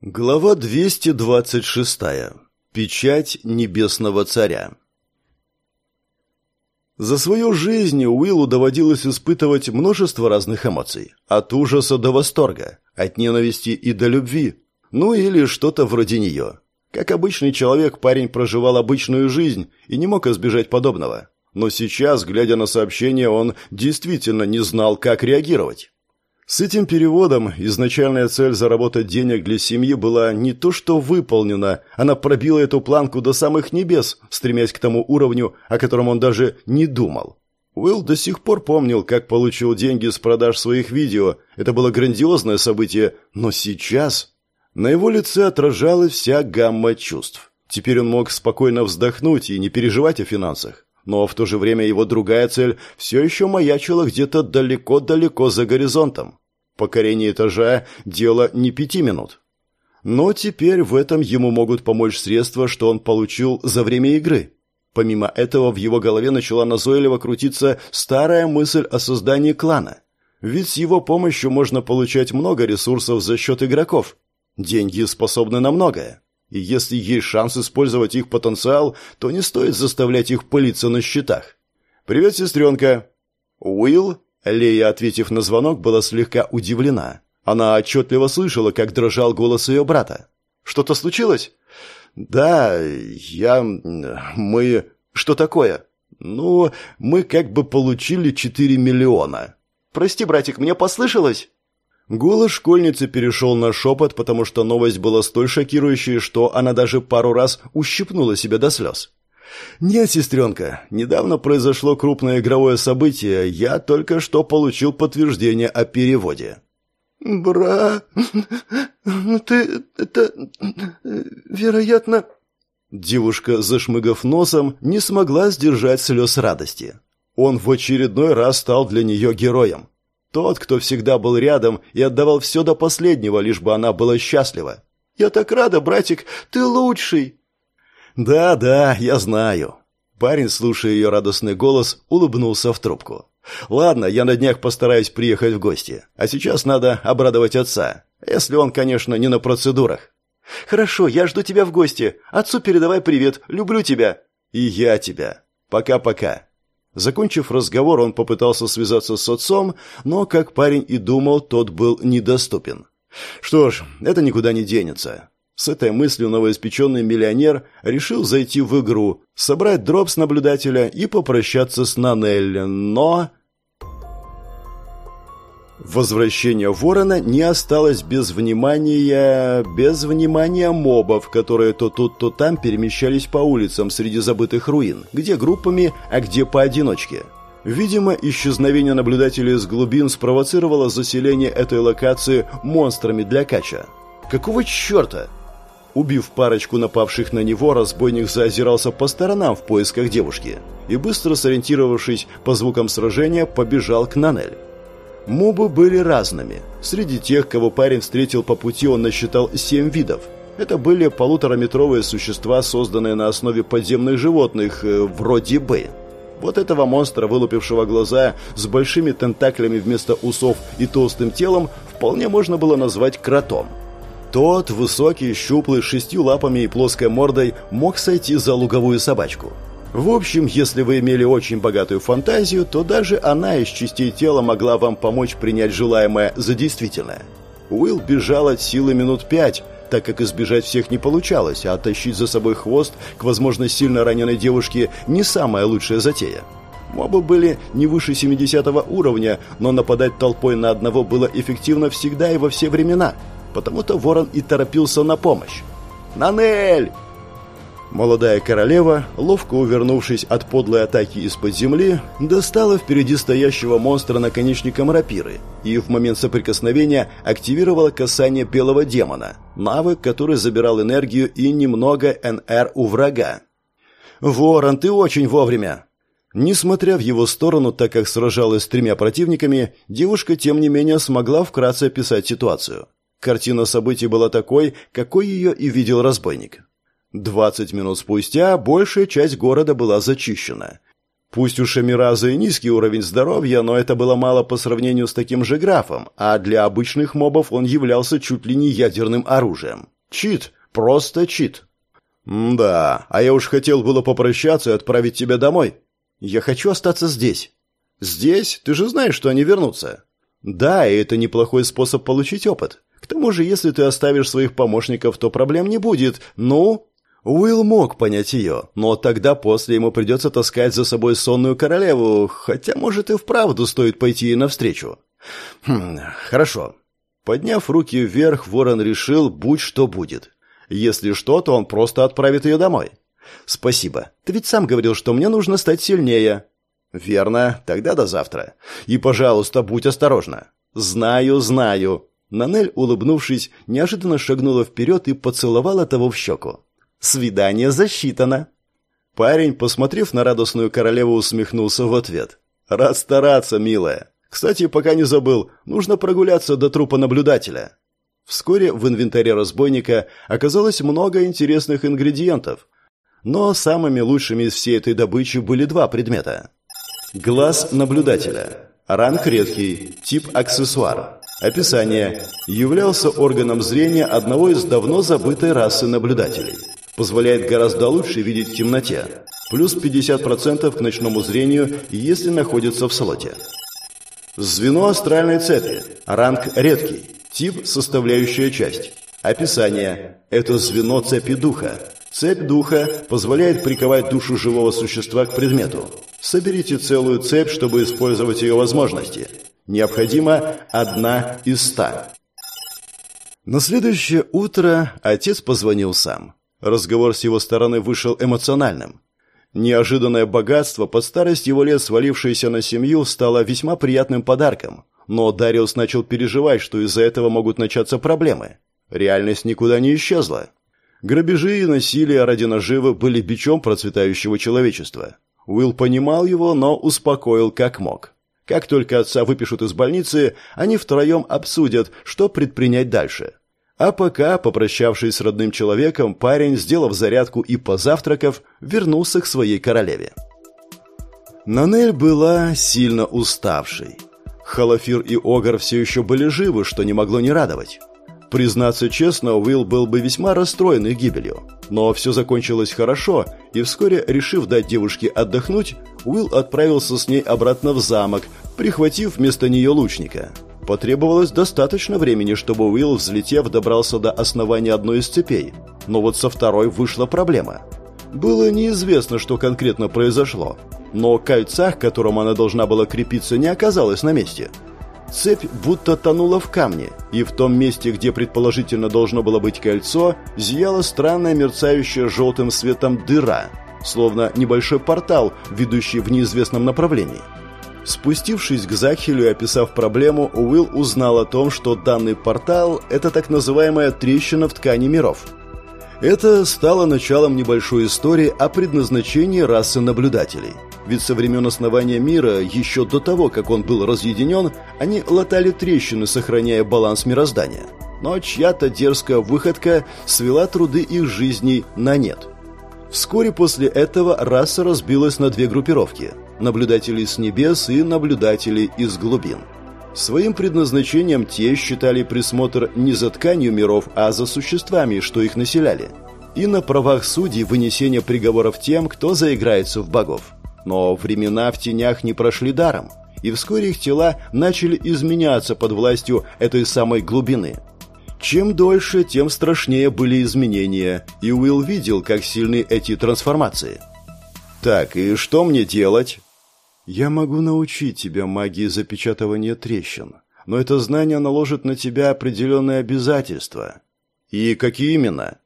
Глава 226. Печать небесного царя. За свою жизнь Уиллу доводилось испытывать множество разных эмоций. От ужаса до восторга, от ненависти и до любви. Ну или что-то вроде нее. Как обычный человек, парень проживал обычную жизнь и не мог избежать подобного. Но сейчас, глядя на сообщение, он действительно не знал, как реагировать. С этим переводом изначальная цель заработать денег для семьи была не то что выполнена, она пробила эту планку до самых небес, стремясь к тому уровню, о котором он даже не думал. Уилл до сих пор помнил, как получил деньги с продаж своих видео. Это было грандиозное событие, но сейчас на его лице отражалась вся гамма чувств. Теперь он мог спокойно вздохнуть и не переживать о финансах но в то же время его другая цель все еще маячила где-то далеко-далеко за горизонтом. Покорение этажа – дело не пяти минут. Но теперь в этом ему могут помочь средства, что он получил за время игры. Помимо этого, в его голове начала назойливо крутиться старая мысль о создании клана. Ведь с его помощью можно получать много ресурсов за счет игроков. Деньги способны на многое. И если есть шанс использовать их потенциал, то не стоит заставлять их пылиться на счетах. «Привет, сестренка!» «Уилл?» Лея, ответив на звонок, была слегка удивлена. Она отчетливо слышала, как дрожал голос ее брата. «Что-то случилось?» «Да, я... мы... Что такое?» «Ну, мы как бы получили четыре миллиона». «Прости, братик, мне послышалось?» Голос школьницы перешел на шепот, потому что новость была столь шокирующей, что она даже пару раз ущипнула себя до слез. «Нет, сестренка, недавно произошло крупное игровое событие. Я только что получил подтверждение о переводе». «Бра... Ну ты... это... вероятно...» Девушка, зашмыгав носом, не смогла сдержать слез радости. Он в очередной раз стал для нее героем. Тот, кто всегда был рядом и отдавал все до последнего, лишь бы она была счастлива. «Я так рада, братик, ты лучший!» «Да, да, я знаю». Парень, слушая ее радостный голос, улыбнулся в трубку. «Ладно, я на днях постараюсь приехать в гости. А сейчас надо обрадовать отца. Если он, конечно, не на процедурах». «Хорошо, я жду тебя в гости. Отцу передавай привет. Люблю тебя». «И я тебя. Пока-пока». Закончив разговор, он попытался связаться с отцом, но, как парень и думал, тот был недоступен. Что ж, это никуда не денется. С этой мыслью новоиспеченный миллионер решил зайти в игру, собрать дроп с наблюдателя и попрощаться с Нанель, но... Возвращение ворона не осталось без внимания... без внимания мобов, которые то тут, то там перемещались по улицам среди забытых руин, где группами, а где поодиночке. Видимо, исчезновение наблюдателей из глубин спровоцировало заселение этой локации монстрами для кача. Какого черта? Убив парочку напавших на него, разбойник заозирался по сторонам в поисках девушки и, быстро сориентировавшись по звукам сражения, побежал к Нанель. Мобы были разными. Среди тех, кого парень встретил по пути, он насчитал семь видов. Это были полутораметровые существа, созданные на основе подземных животных, э, вроде бы. Вот этого монстра, вылупившего глаза, с большими тентаклями вместо усов и толстым телом, вполне можно было назвать кротом. Тот, высокий, щуплый, с шестью лапами и плоской мордой, мог сойти за луговую собачку. В общем, если вы имели очень богатую фантазию, то даже она из частей тела могла вам помочь принять желаемое за действительное. Уилл бежал от силы минут пять, так как избежать всех не получалось, а тащить за собой хвост к, возможно, сильно раненой девушке не самая лучшая затея. Мобы были не выше 70 уровня, но нападать толпой на одного было эффективно всегда и во все времена. Потому-то Ворон и торопился на помощь. «Нанель!» Молодая королева, ловко увернувшись от подлой атаки из-под земли, достала впереди стоящего монстра наконечником рапиры и в момент соприкосновения активировала касание белого демона, навык, который забирал энергию и немного НР у врага. «Ворон, ты очень вовремя!» Несмотря в его сторону, так как сражалась с тремя противниками, девушка, тем не менее, смогла вкратце описать ситуацию. Картина событий была такой, какой ее и видел разбойник. Двадцать минут спустя большая часть города была зачищена. Пусть у Шамираза и низкий уровень здоровья, но это было мало по сравнению с таким же графом, а для обычных мобов он являлся чуть ли не ядерным оружием. Чит, просто чит. «Да, а я уж хотел было попрощаться и отправить тебя домой. Я хочу остаться здесь». «Здесь? Ты же знаешь, что они вернутся». «Да, и это неплохой способ получить опыт. К тому же, если ты оставишь своих помощников, то проблем не будет. Ну...» Уилл мог понять ее, но тогда после ему придется таскать за собой сонную королеву, хотя, может, и вправду стоит пойти ей навстречу. Хм, хорошо. Подняв руки вверх, Ворон решил, будь что будет. Если что, то он просто отправит ее домой. Спасибо. Ты ведь сам говорил, что мне нужно стать сильнее. Верно. Тогда до завтра. И, пожалуйста, будь осторожна. Знаю, знаю. Нанель, улыбнувшись, неожиданно шагнула вперед и поцеловала того в щеку. Свидание засчитано. Парень, посмотрев на радостную королеву, усмехнулся в ответ. Рад стараться, милая. Кстати, пока не забыл, нужно прогуляться до трупа наблюдателя. Вскоре в инвентаре разбойника оказалось много интересных ингредиентов. Но самыми лучшими из всей этой добычи были два предмета. Глаз наблюдателя. Ранг редкий, тип аксессуар. Описание. Являлся органом зрения одного из давно забытой расы наблюдателей. Позволяет гораздо лучше видеть в темноте. Плюс 50% к ночному зрению, если находится в слоте. Звено астральной цепи. Ранг редкий. Тип – составляющая часть. Описание. Это звено цепи духа. Цепь духа позволяет приковать душу живого существа к предмету. Соберите целую цепь, чтобы использовать ее возможности. Необходимо одна из ста. На следующее утро отец позвонил сам. Разговор с его стороны вышел эмоциональным. Неожиданное богатство, под старость его лет свалившееся на семью, стало весьма приятным подарком. Но Дариус начал переживать, что из-за этого могут начаться проблемы. Реальность никуда не исчезла. Грабежи и насилие ради наживы были бичом процветающего человечества. Уилл понимал его, но успокоил как мог. Как только отца выпишут из больницы, они втроем обсудят, что предпринять дальше. А пока, попрощавшись с родным человеком, парень, сделав зарядку и позавтракав, вернулся к своей королеве. Нанель была сильно уставшей. Халафир и Огар все еще были живы, что не могло не радовать. Признаться честно, Уилл был бы весьма расстроен их гибелью. Но все закончилось хорошо, и вскоре, решив дать девушке отдохнуть, Уилл отправился с ней обратно в замок, прихватив вместо нее лучника – Потребовалось достаточно времени, чтобы Уилл, взлетев, добрался до основания одной из цепей. Но вот со второй вышла проблема. Было неизвестно, что конкретно произошло, но кольца, к которому она должна была крепиться, не оказалось на месте. Цепь будто тонула в камне, и в том месте, где предположительно должно было быть кольцо, зияла странная мерцающая желтым светом дыра, словно небольшой портал, ведущий в неизвестном направлении. Спустившись к Захелю и описав проблему, Уилл узнал о том, что данный портал – это так называемая трещина в ткани миров. Это стало началом небольшой истории о предназначении расы наблюдателей. Ведь со времен основания мира, еще до того, как он был разъединен, они латали трещины, сохраняя баланс мироздания. Но чья-то дерзкая выходка свела труды их жизней на нет – Вскоре после этого раса разбилась на две группировки – наблюдатели с небес и наблюдатели из глубин. Своим предназначением те считали присмотр не за тканью миров, а за существами, что их населяли. И на правах судей вынесение приговоров тем, кто заиграется в богов. Но времена в тенях не прошли даром, и вскоре их тела начали изменяться под властью этой самой глубины – чем дольше, тем страшнее были изменения, и Уилл видел, как сильны эти трансформации. «Так, и что мне делать?» «Я могу научить тебя магии запечатывания трещин, но это знание наложит на тебя определенные обязательства». «И какие именно?»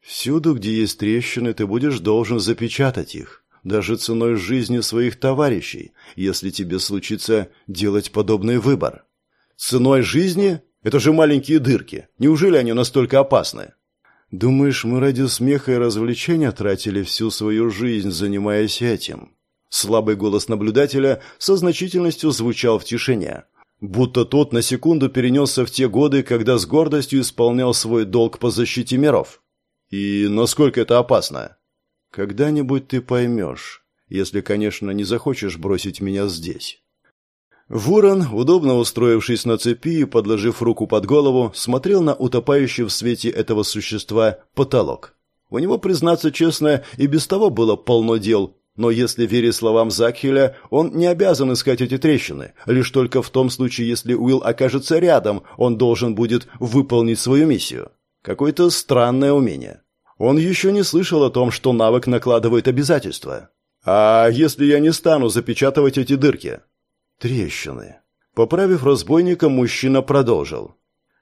«Всюду, где есть трещины, ты будешь должен запечатать их, даже ценой жизни своих товарищей, если тебе случится делать подобный выбор». «Ценой жизни?» Это же маленькие дырки. Неужели они настолько опасны? Думаешь, мы ради смеха и развлечения тратили всю свою жизнь, занимаясь этим? Слабый голос наблюдателя со значительностью звучал в тишине. Будто тот на секунду перенесся в те годы, когда с гордостью исполнял свой долг по защите миров. И насколько это опасно? Когда-нибудь ты поймешь. если, конечно, не захочешь бросить меня здесь. Ворон, удобно устроившись на цепи и подложив руку под голову, смотрел на утопающий в свете этого существа потолок. У него, признаться честно, и без того было полно дел, но если верить словам Закхеля, он не обязан искать эти трещины. Лишь только в том случае, если Уилл окажется рядом, он должен будет выполнить свою миссию. Какое-то странное умение. Он еще не слышал о том, что навык накладывает обязательства. А если я не стану запечатывать эти дырки? Трещины. Поправив разбойника, мужчина продолжил.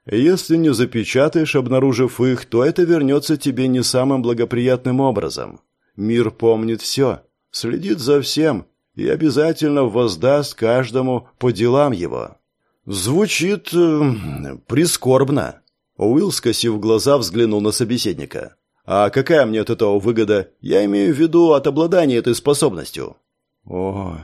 Если не запечатаешь, обнаружив их, то это вернется тебе не самым благоприятным образом. Мир помнит все, следит за всем и обязательно воздаст каждому по делам его. Звучит э, прискорбно. Уилл, скосив глаза, взглянул на собеседника. А какая мне от этого выгода? Я имею в виду от обладания этой способностью. О,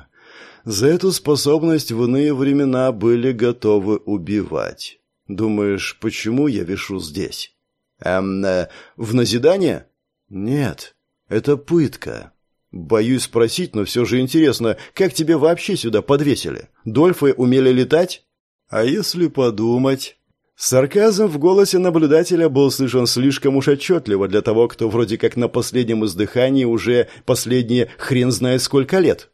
за эту способность в иные времена были готовы убивать. Думаешь, почему я вешу здесь? Эм, э, в назидание? Нет, это пытка. Боюсь спросить, но все же интересно, как тебе вообще сюда подвесили? Дольфы умели летать? А если подумать... Сарказм в голосе наблюдателя был слышен слишком уж отчетливо для того, кто вроде как на последнем издыхании уже последние хрен знает сколько лет.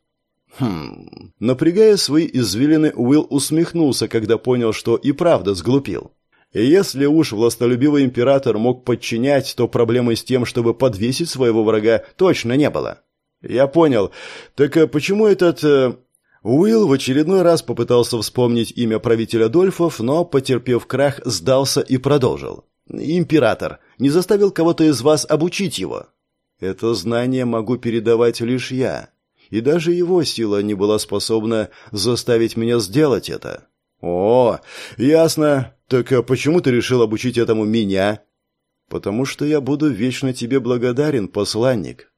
Хм. Напрягая свои извилины, Уилл усмехнулся, когда понял, что и правда сглупил. Если уж властолюбивый император мог подчинять, то проблемы с тем, чтобы подвесить своего врага, точно не было. Я понял. Так а почему этот... Э, Уилл в очередной раз попытался вспомнить имя правителя Дольфов, но, потерпев крах, сдался и продолжил. «Император, не заставил кого-то из вас обучить его?» «Это знание могу передавать лишь я, и даже его сила не была способна заставить меня сделать это». «О, ясно. Так а почему ты решил обучить этому меня?» «Потому что я буду вечно тебе благодарен, посланник».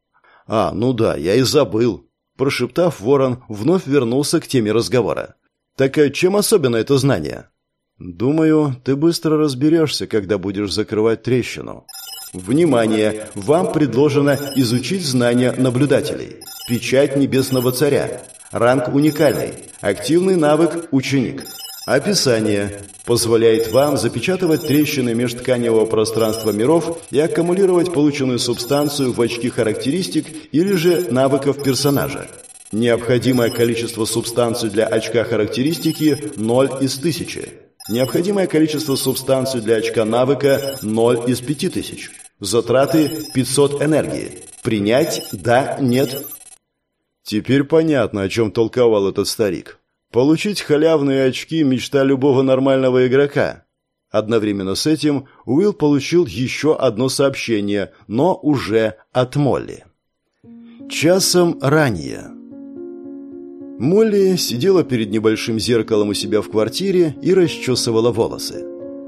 «А, ну да, я и забыл. Прошептав, ворон вновь вернулся к теме разговора. «Так а чем особенно это знание?» «Думаю, ты быстро разберешься, когда будешь закрывать трещину». Внимание! Вам предложено изучить знания наблюдателей. Печать Небесного Царя. Ранг уникальный. Активный навык «Ученик». Описание. Позволяет вам запечатывать трещины межтканевого пространства миров и аккумулировать полученную субстанцию в очки характеристик или же навыков персонажа. Необходимое количество субстанций для очка характеристики 0 из 1000. Необходимое количество субстанций для очка навыка 0 из 5000. Затраты 500 энергии. Принять? Да? Нет? Теперь понятно, о чем толковал этот старик. Получить халявные очки – мечта любого нормального игрока. Одновременно с этим Уилл получил еще одно сообщение, но уже от Молли. Часом ранее. Молли сидела перед небольшим зеркалом у себя в квартире и расчесывала волосы.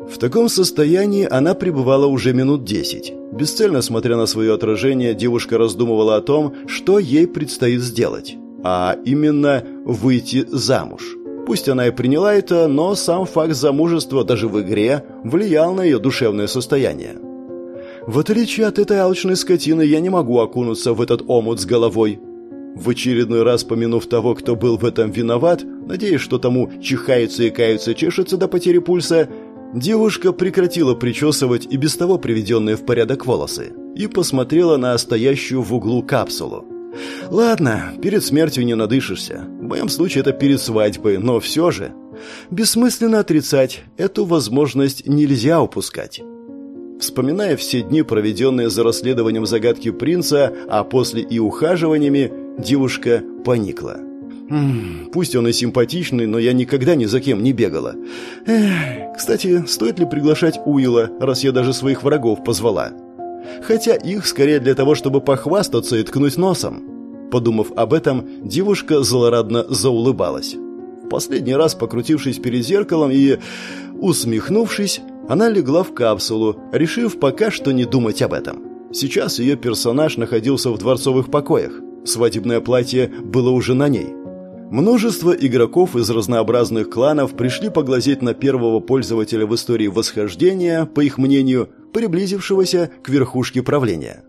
В таком состоянии она пребывала уже минут десять. Бесцельно смотря на свое отражение, девушка раздумывала о том, что ей предстоит сделать а именно выйти замуж. Пусть она и приняла это, но сам факт замужества даже в игре влиял на ее душевное состояние. В отличие от этой алчной скотины, я не могу окунуться в этот омут с головой. В очередной раз помянув того, кто был в этом виноват, надеясь, что тому чихаются и каются, чешется до потери пульса, девушка прекратила причесывать и без того приведенные в порядок волосы и посмотрела на стоящую в углу капсулу. Ладно, перед смертью не надышишься. В моем случае это перед свадьбой, но все же. Бессмысленно отрицать, эту возможность нельзя упускать. Вспоминая все дни, проведенные за расследованием загадки принца, а после и ухаживаниями, девушка поникла. М пусть он и симпатичный, но я никогда ни за кем не бегала. Эх, кстати, стоит ли приглашать Уилла, раз я даже своих врагов позвала? Хотя их скорее для того, чтобы похвастаться и ткнуть носом. Подумав об этом, девушка злорадно заулыбалась. Последний раз покрутившись перед зеркалом и усмехнувшись, она легла в капсулу, решив пока что не думать об этом. Сейчас ее персонаж находился в дворцовых покоях. Свадебное платье было уже на ней. Множество игроков из разнообразных кланов пришли поглазеть на первого пользователя в истории восхождения, по их мнению, приблизившегося к верхушке правления.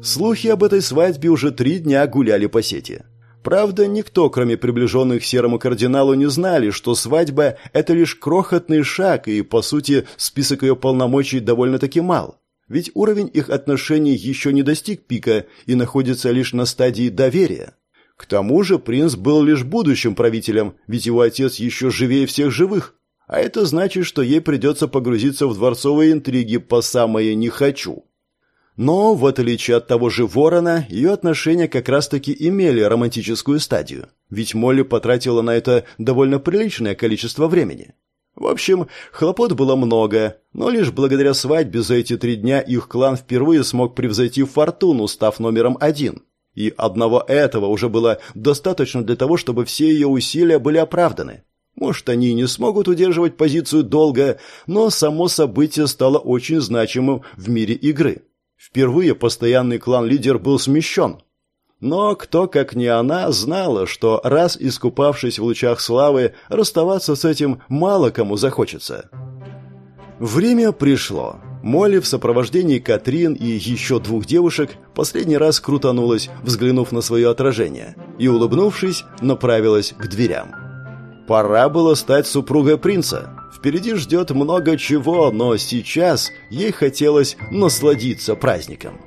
Слухи об этой свадьбе уже три дня гуляли по сети. Правда, никто, кроме приближенных серому кардиналу, не знали, что свадьба – это лишь крохотный шаг, и, по сути, список ее полномочий довольно-таки мал. Ведь уровень их отношений еще не достиг пика и находится лишь на стадии доверия. К тому же принц был лишь будущим правителем, ведь его отец еще живее всех живых. А это значит, что ей придется погрузиться в дворцовые интриги по самое «не хочу». Но, в отличие от того же Ворона, ее отношения как раз-таки имели романтическую стадию, ведь Молли потратила на это довольно приличное количество времени. В общем, хлопот было много, но лишь благодаря свадьбе за эти три дня их клан впервые смог превзойти Фортуну, став номером один. И одного этого уже было достаточно для того, чтобы все ее усилия были оправданы. Может, они и не смогут удерживать позицию долго, но само событие стало очень значимым в мире игры. Впервые постоянный клан-лидер был смещен. Но кто, как не она, знала, что раз искупавшись в лучах славы, расставаться с этим мало кому захочется. Время пришло. Молли в сопровождении Катрин и еще двух девушек последний раз крутанулась, взглянув на свое отражение, и, улыбнувшись, направилась к дверям. Пора было стать супругой принца. Впереди ждет много чего, но сейчас ей хотелось насладиться праздником.